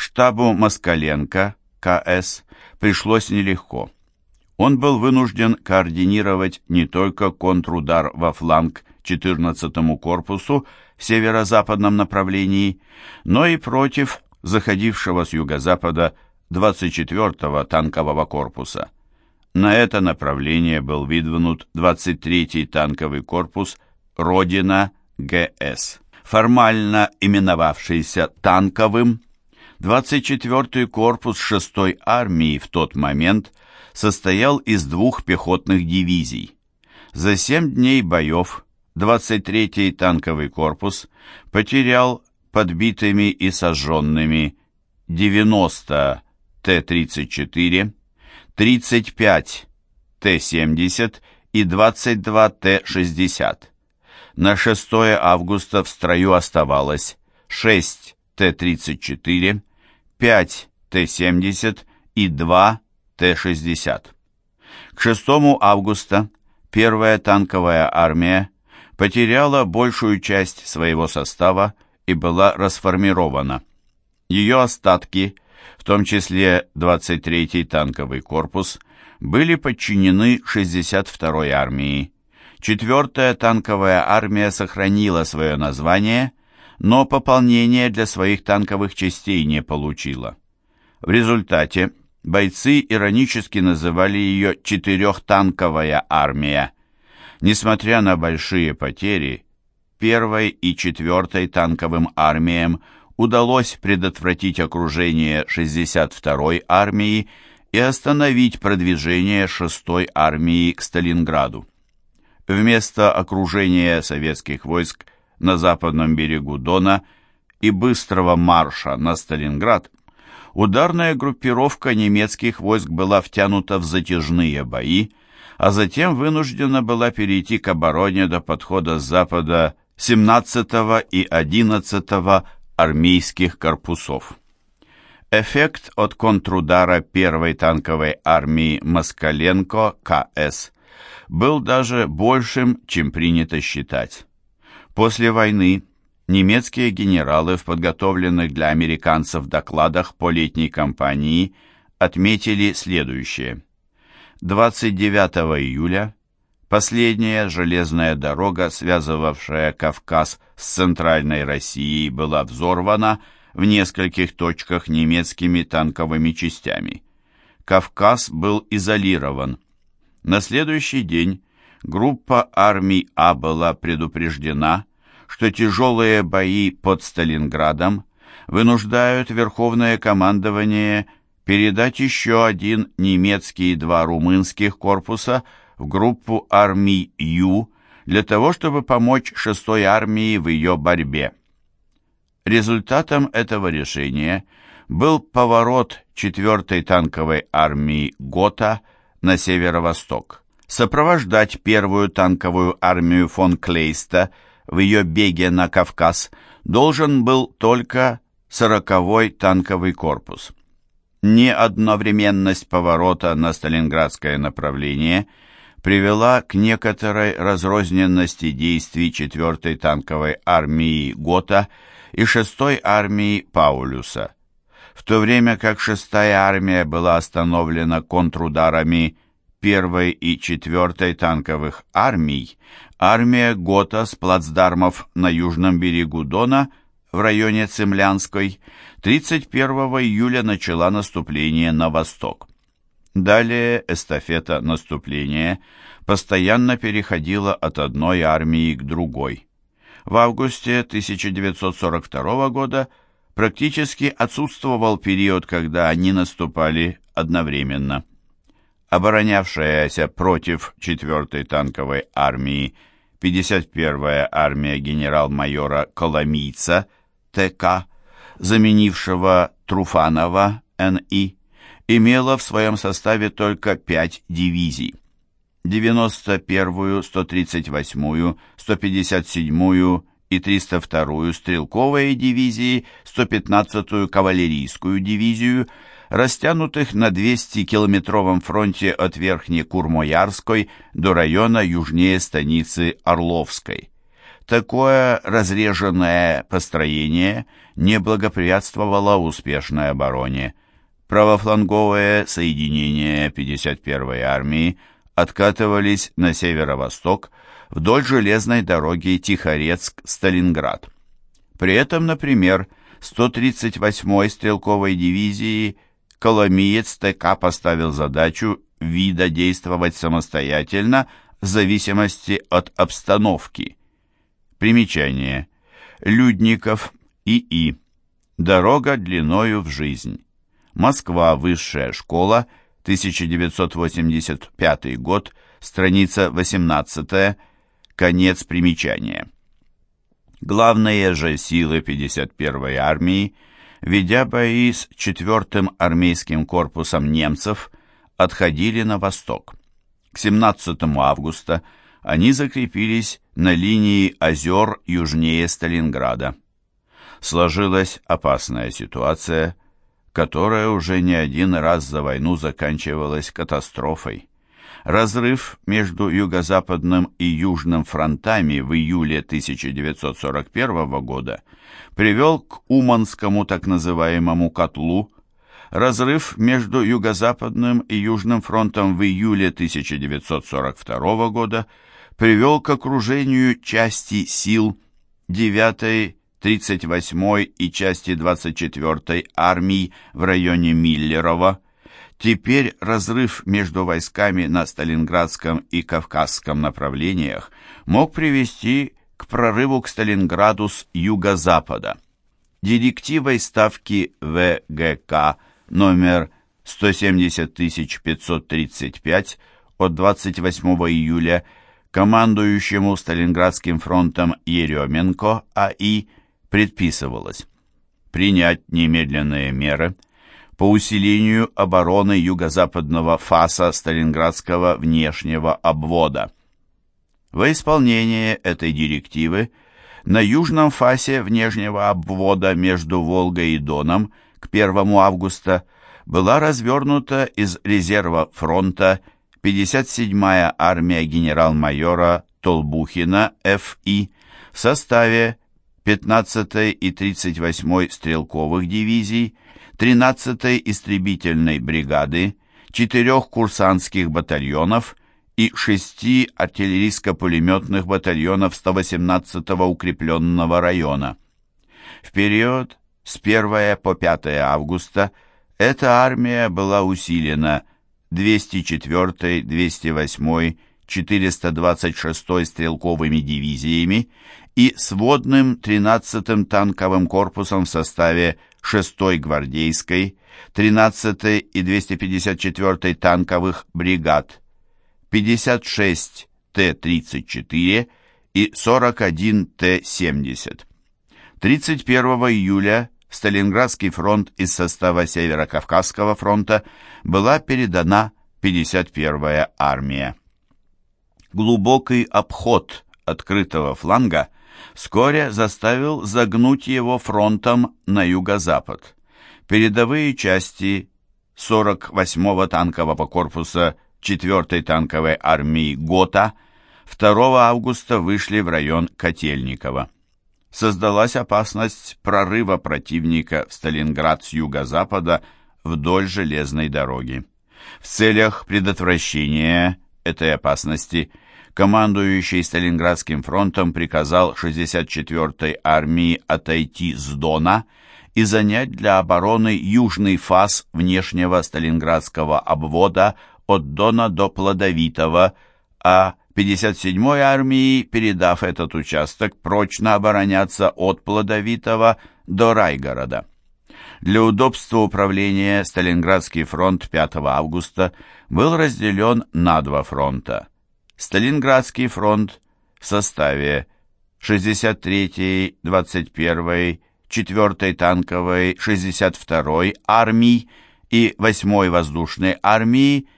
Штабу Москаленко, КС, пришлось нелегко. Он был вынужден координировать не только контрудар во фланг 14-му корпусу в северо-западном направлении, но и против заходившего с юго-запада 24-го танкового корпуса. На это направление был выдвинут 23-й танковый корпус «Родина ГС». Формально именовавшийся танковым, 24-й корпус 6-й армии в тот момент состоял из двух пехотных дивизий. За семь дней боев 23-й танковый корпус потерял подбитыми и сожженными 90 Т-34, 35 Т-70 и 22 Т-60. На 6 августа в строю оставалось 6 Т-34, 5 Т-70 и 2 Т-60. К 6 августа первая танковая армия потеряла большую часть своего состава и была расформирована. Ее остатки, в том числе 23-й танковый корпус, были подчинены 62-й армии. Четвертая танковая армия сохранила свое название, но пополнение для своих танковых частей не получила. В результате бойцы иронически называли ее «четырехтанковая армия», Несмотря на большие потери, первой и четвертой танковым армиям удалось предотвратить окружение 62-й армии и остановить продвижение 6-й армии к Сталинграду. Вместо окружения советских войск на западном берегу Дона и быстрого марша на Сталинград, ударная группировка немецких войск была втянута в затяжные бои, а затем вынуждена была перейти к обороне до подхода с запада 17 и 11 армейских корпусов. Эффект от контрудара первой танковой армии Москаленко КС был даже большим, чем принято считать. После войны немецкие генералы в подготовленных для американцев докладах по летней кампании отметили следующее – 29 июля последняя железная дорога, связывавшая Кавказ с центральной Россией, была взорвана в нескольких точках немецкими танковыми частями. Кавказ был изолирован. На следующий день группа армий А была предупреждена, что тяжелые бои под Сталинградом вынуждают Верховное командование передать еще один немецкий и два румынских корпуса в группу армий Ю для того, чтобы помочь шестой армии в ее борьбе. Результатом этого решения был поворот 4-й танковой армии ГОТА на северо-восток. Сопровождать первую танковую армию фон Клейста в ее беге на Кавказ должен был только 40-й танковый корпус неодновременность поворота на сталинградское направление привела к некоторой разрозненности действий 4-й танковой армии Гота и 6-й армии Паулюса. В то время как 6-я армия была остановлена контрударами 1-й и 4-й танковых армий, армия Гота с плацдармов на южном берегу Дона в районе Цемлянской 31 июля начала наступление на восток. Далее эстафета наступления постоянно переходила от одной армии к другой. В августе 1942 года практически отсутствовал период, когда они наступали одновременно. Оборонявшаяся против 4-й танковой армии 51-я армия генерал-майора Коломийца – ТК, заменившего Труфанова НИ, имела в своем составе только пять дивизий. 91-ю, 138-ю, 157-ю и 302-ю стрелковые дивизии, 115-ю кавалерийскую дивизию, растянутых на 200-километровом фронте от Верхнекурмоярской до района южнее станицы Орловской. Такое разреженное построение не благоприятствовало успешной обороне. Правофланговые соединения 51-й армии откатывались на северо-восток вдоль железной дороги Тихорецк-Сталинград. При этом, например, 138-й стрелковой дивизии Коломиец ТК поставил задачу вида действовать самостоятельно в зависимости от обстановки. Примечание. Людников И.И. Дорога длиною в жизнь. Москва. Высшая школа. 1985 год. Страница 18. Конец примечания. Главные же силы 51-й армии, ведя бои с 4-м армейским корпусом немцев, отходили на восток. К 17 августа они закрепились на линии озер южнее Сталинграда. Сложилась опасная ситуация, которая уже не один раз за войну заканчивалась катастрофой. Разрыв между юго-западным и южным фронтами в июле 1941 года привел к Уманскому так называемому котлу, разрыв между юго-западным и южным фронтом в июле 1942 года привел к окружению части сил 9-й, 38-й и части 24-й армий в районе Миллерово, Теперь разрыв между войсками на Сталинградском и Кавказском направлениях мог привести к прорыву к Сталинграду с юго-запада. Директивой ставки ВГК номер 170535 от 28 июля командующему Сталинградским фронтом Еременко А.И. предписывалось принять немедленные меры – по усилению обороны юго-западного фаса Сталинградского внешнего обвода. Во исполнение этой директивы на южном фасе внешнего обвода между Волгой и Доном к 1 августа была развернута из резерва фронта 57-я армия генерал-майора Толбухина Ф.И. в составе 15-й и 38-й стрелковых дивизий 13-й истребительной бригады, четырех курсантских батальонов и шести артиллерийско-пулеметных батальонов 118-го укрепленного района. В период с 1 по 5 августа эта армия была усилена 204-й, 208-й, 426-й стрелковыми дивизиями и сводным 13-м танковым корпусом в составе 6-й гвардейской, 13-й и 254-й танковых бригад, 56 Т-34 и 41 Т-70. 31 июля Сталинградский фронт из состава Северо-Кавказского фронта была передана 51-я армия. Глубокий обход открытого фланга – вскоре заставил загнуть его фронтом на юго-запад. Передовые части 48-го танкового корпуса 4-й танковой армии ГОТА 2 августа вышли в район Котельникова. Создалась опасность прорыва противника в Сталинград с юго-запада вдоль железной дороги. В целях предотвращения этой опасности – командующий Сталинградским фронтом приказал 64-й армии отойти с Дона и занять для обороны южный фас внешнего Сталинградского обвода от Дона до Плодовитого, а 57-й армии, передав этот участок, прочно обороняться от Плодовитого до Райгорода. Для удобства управления Сталинградский фронт 5 августа был разделен на два фронта – Сталинградский фронт в составе 63-й, 21-й, 4-й танковой, 62-й армий и 8-й воздушной армии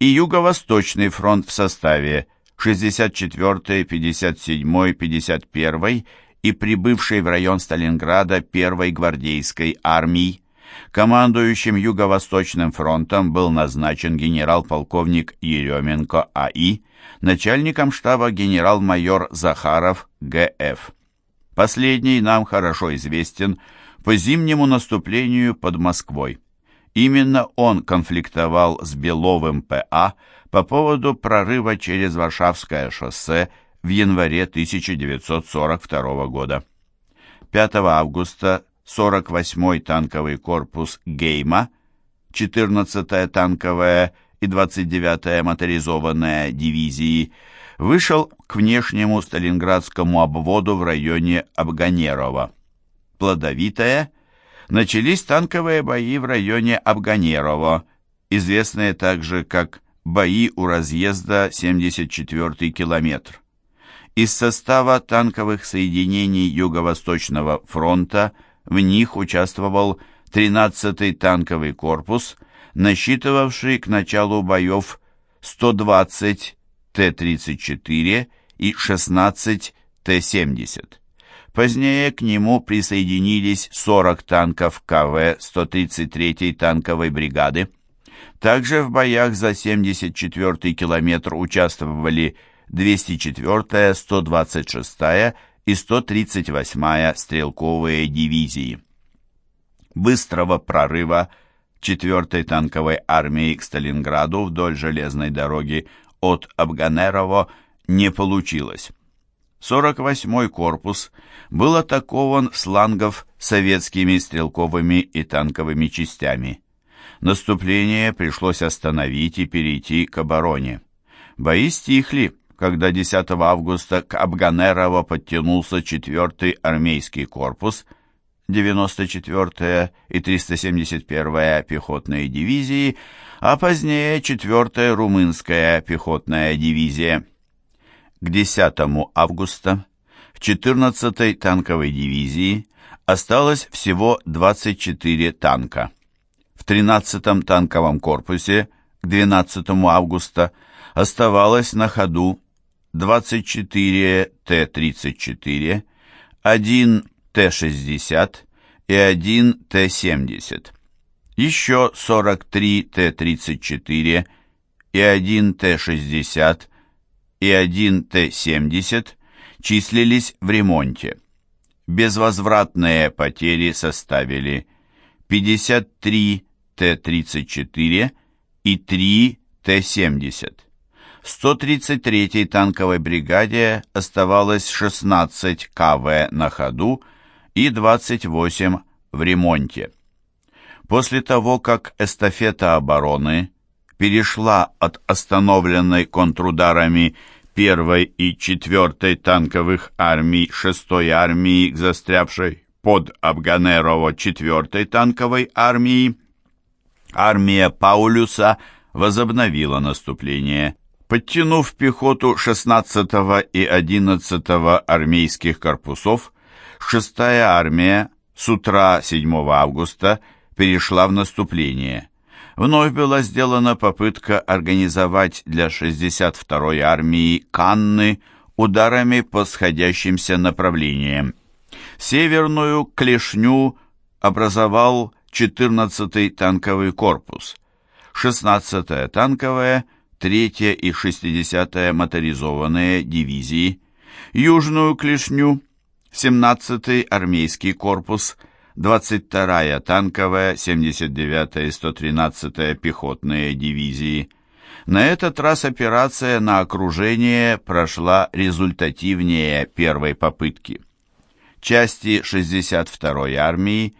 и Юго-Восточный фронт в составе 64-й, 57-й, 51-й и прибывшей в район Сталинграда 1-й гвардейской армии. Командующим Юго-Восточным фронтом был назначен генерал-полковник Еременко А.И., начальником штаба генерал-майор Захаров Г.Ф. Последний нам хорошо известен по зимнему наступлению под Москвой. Именно он конфликтовал с Беловым П.А. по поводу прорыва через Варшавское шоссе в январе 1942 года. 5 августа 48-й танковый корпус Гейма, 14-я танковая и 29-я моторизованная дивизии вышел к внешнему Сталинградскому обводу в районе Абганерова. Плодовитая начались танковые бои в районе Абганерова, известные также как бои у разъезда 74-й километр. Из состава танковых соединений Юго-Восточного фронта в них участвовал 13-й танковый корпус, насчитывавший к началу боев 120 Т-34 и 16 Т-70. Позднее к нему присоединились 40 танков КВ 133-й танковой бригады. Также в боях за 74-й километр участвовали 204-я, 126-я и 138-я стрелковые дивизии. Быстрого прорыва 4-й танковой армии к Сталинграду вдоль железной дороги от Абганерово не получилось. 48-й корпус был атакован с флангов советскими стрелковыми и танковыми частями. Наступление пришлось остановить и перейти к обороне. Бои стихли, когда 10 августа к Абганерово подтянулся 4-й армейский корпус, 94-я и 371-я пехотные дивизии, а позднее 4-я румынская пехотная дивизия. К 10 августа в 14-й танковой дивизии осталось всего 24 танка. В 13-м танковом корпусе к 12 августа оставалось на ходу 24 Т-34, 1 Т-60 и 1 Т-70. Еще 43 Т-34 и 1 Т-60 и 1 Т-70 числились в ремонте. Безвозвратные потери составили 53 Т-34 и 3 Т-70. 133-й танковой бригаде оставалось 16 КВ на ходу и 28 в ремонте. После того, как эстафета обороны перешла от остановленной контрударами 1 и 4 танковых армий 6 армии к застрявшей под Абганерово 4 танковой армии, армия Паулюса возобновила наступление Подтянув пехоту 16 и 11 армейских корпусов, 6-я армия с утра 7 августа перешла в наступление. Вновь была сделана попытка организовать для 62-й армии Канны ударами по сходящимся направлениям. Северную клешню образовал 14-й танковый корпус, 16-я танковая – 3 и 60-я моторизованные дивизии, Южную Клешню, 17-й армейский корпус, 22-я танковая, 79-я и 113-я пехотные дивизии. На этот раз операция на окружение прошла результативнее первой попытки. Части 62-й армии,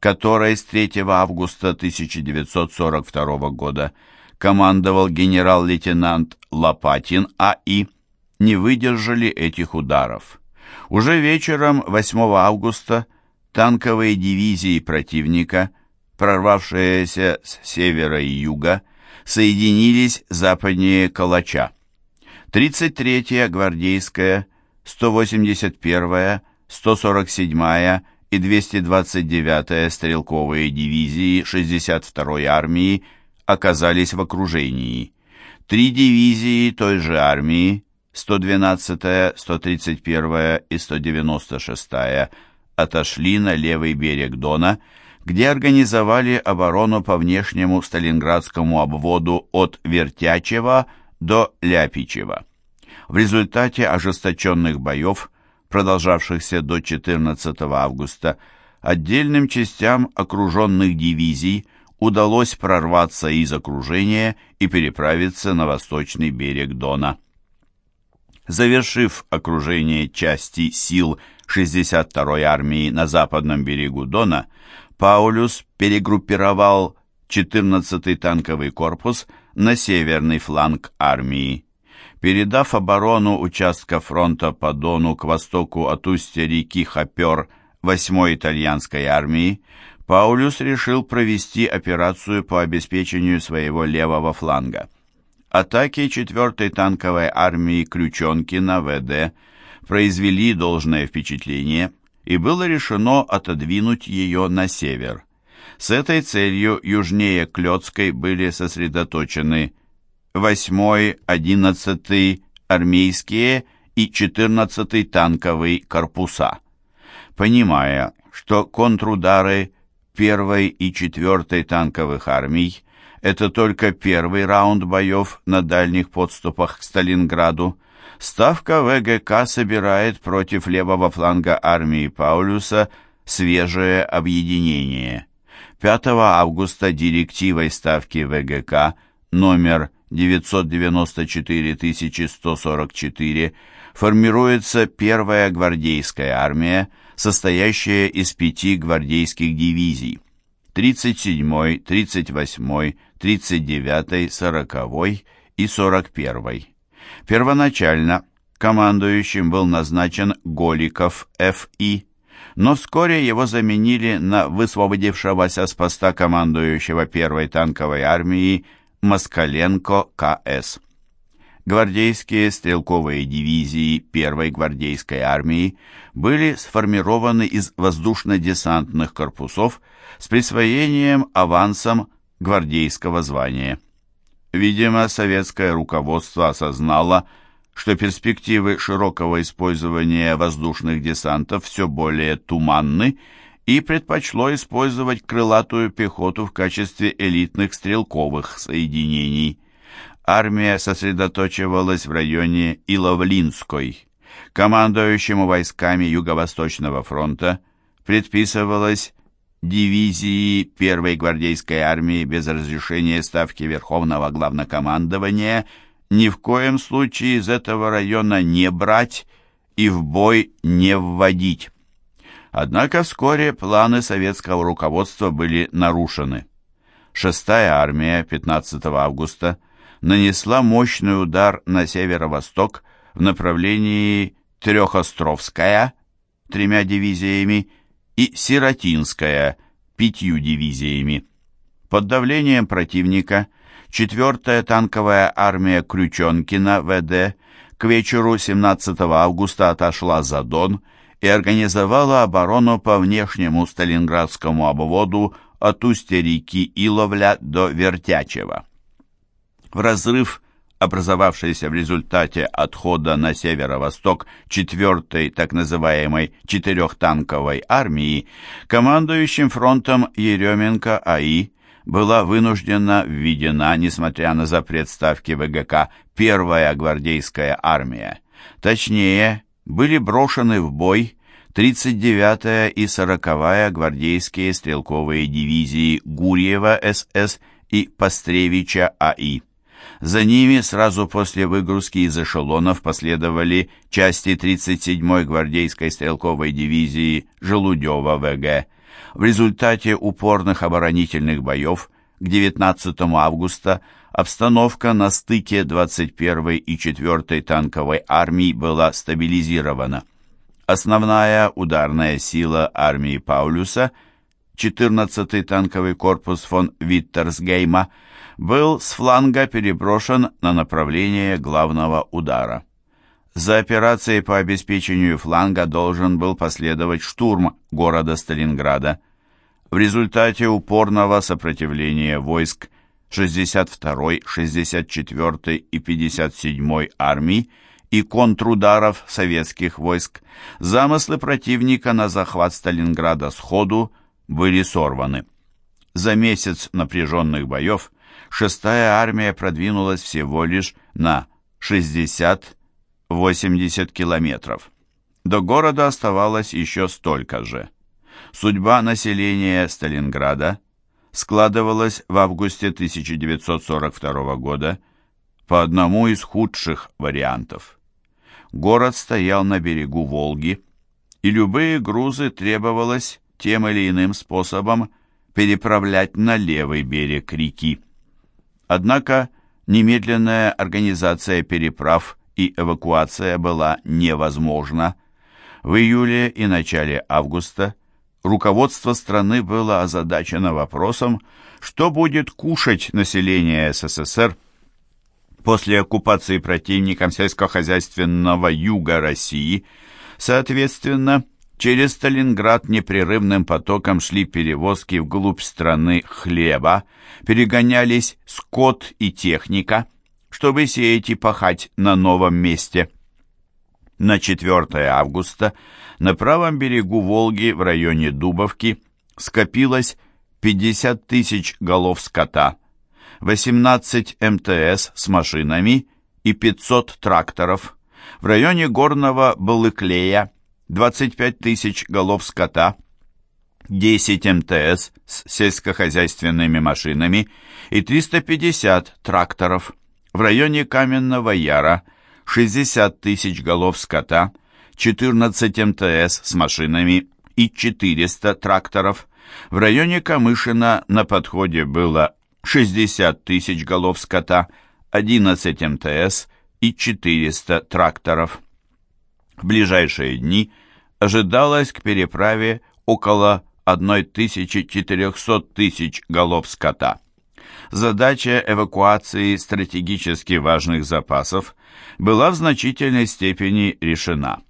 которой с 3 августа 1942 года командовал генерал-лейтенант Лопатин А.И., не выдержали этих ударов. Уже вечером 8 августа танковые дивизии противника, прорвавшиеся с севера и юга, соединились западнее Калача. 33-я гвардейская, 181-я, 147-я и 229-я стрелковые дивизии 62-й армии оказались в окружении. Три дивизии той же армии, 112-я, 131-я и 196-я, отошли на левый берег Дона, где организовали оборону по внешнему Сталинградскому обводу от Вертячева до Ляпичева. В результате ожесточенных боев, продолжавшихся до 14 августа, отдельным частям окруженных дивизий удалось прорваться из окружения и переправиться на восточный берег Дона. Завершив окружение части сил 62-й армии на западном берегу Дона, Паулюс перегруппировал 14-й танковый корпус на северный фланг армии. Передав оборону участка фронта по Дону к востоку от устья реки Хопер 8-й итальянской армии, Паулюс решил провести операцию по обеспечению своего левого фланга. Атаки 4-й танковой армии Крючонки на ВД произвели должное впечатление, и было решено отодвинуть ее на север. С этой целью южнее Клёцкой были сосредоточены 8-й, 11-й армейские и 14-й танковый корпуса. Понимая, что контрудары 1-й и 4-й танковых армий – это только первый раунд боев на дальних подступах к Сталинграду, Ставка ВГК собирает против левого фланга армии Паулюса свежее объединение. 5 августа директивой Ставки ВГК номер 994144 формируется первая гвардейская армия, состоящая из пяти гвардейских дивизий 37-й, 38-й, 39-й, 40-й и 41-й. Первоначально командующим был назначен Голиков Ф.И., но вскоре его заменили на высвободившегося с поста командующего первой танковой армии Москаленко К.С. Гвардейские стрелковые дивизии первой гвардейской армии были сформированы из воздушно-десантных корпусов с присвоением авансом гвардейского звания. Видимо, советское руководство осознало, что перспективы широкого использования воздушных десантов все более туманны и предпочло использовать крылатую пехоту в качестве элитных стрелковых соединений. Армия сосредоточивалась в районе Иловлинской. Командующему войсками Юго-Восточного фронта предписывалось дивизии первой гвардейской армии без разрешения ставки Верховного Главнокомандования ни в коем случае из этого района не брать и в бой не вводить. Однако вскоре планы советского руководства были нарушены. Шестая армия 15 августа нанесла мощный удар на северо-восток в направлении Трехостровская тремя дивизиями и Сиротинская пятью дивизиями. Под давлением противника 4-я танковая армия Крючонкина ВД к вечеру 17 августа отошла за Дон и организовала оборону по внешнему Сталинградскому обводу от устья реки Иловля до Вертячева. В разрыв образовавшейся в результате отхода на северо-восток 4-й так называемой четырехтанковой армии, командующим фронтом Еременко А.И. была вынуждена введена, несмотря на запрет ставки ВГК, первая гвардейская армия. Точнее, были брошены в бой 39-я и 40-я гвардейские стрелковые дивизии Гурьева СС и Постревича А.И. За ними сразу после выгрузки из эшелонов последовали части 37-й гвардейской стрелковой дивизии Желудева ВГ. В результате упорных оборонительных боев к 19 августа обстановка на стыке 21-й и 4-й танковой армий была стабилизирована. Основная ударная сила армии Паулюса, 14-й танковый корпус фон Виттерсгейма, был с фланга переброшен на направление главного удара. За операцией по обеспечению фланга должен был последовать штурм города Сталинграда. В результате упорного сопротивления войск 62-й, 64-й и 57-й армий и контрударов советских войск замыслы противника на захват Сталинграда сходу были сорваны. За месяц напряженных боев шестая армия продвинулась всего лишь на 60-80 километров. До города оставалось еще столько же. Судьба населения Сталинграда складывалась в августе 1942 года по одному из худших вариантов. Город стоял на берегу Волги, и любые грузы требовалось тем или иным способом переправлять на левый берег реки. Однако немедленная организация переправ и эвакуация была невозможна. В июле и начале августа руководство страны было озадачено вопросом, что будет кушать население СССР после оккупации противником сельскохозяйственного юга России. Соответственно, через Сталинград непрерывным потоком шли перевозки вглубь страны хлеба, перегонялись скот и техника, чтобы сеять и пахать на новом месте. На 4 августа на правом берегу Волги в районе Дубовки скопилось 50 тысяч голов скота, 18 МТС с машинами и 500 тракторов. В районе Горного Балыклея 25 тысяч голов скота, 10 МТС с сельскохозяйственными машинами и 350 тракторов. В районе Каменного Яра 60 тысяч голов скота, 14 МТС с машинами и 400 тракторов. В районе Камышина на подходе было 60 тысяч голов скота, 11 МТС и 400 тракторов. В ближайшие дни ожидалось к переправе около 1400 тысяч голов скота. Задача эвакуации стратегически важных запасов была в значительной степени решена.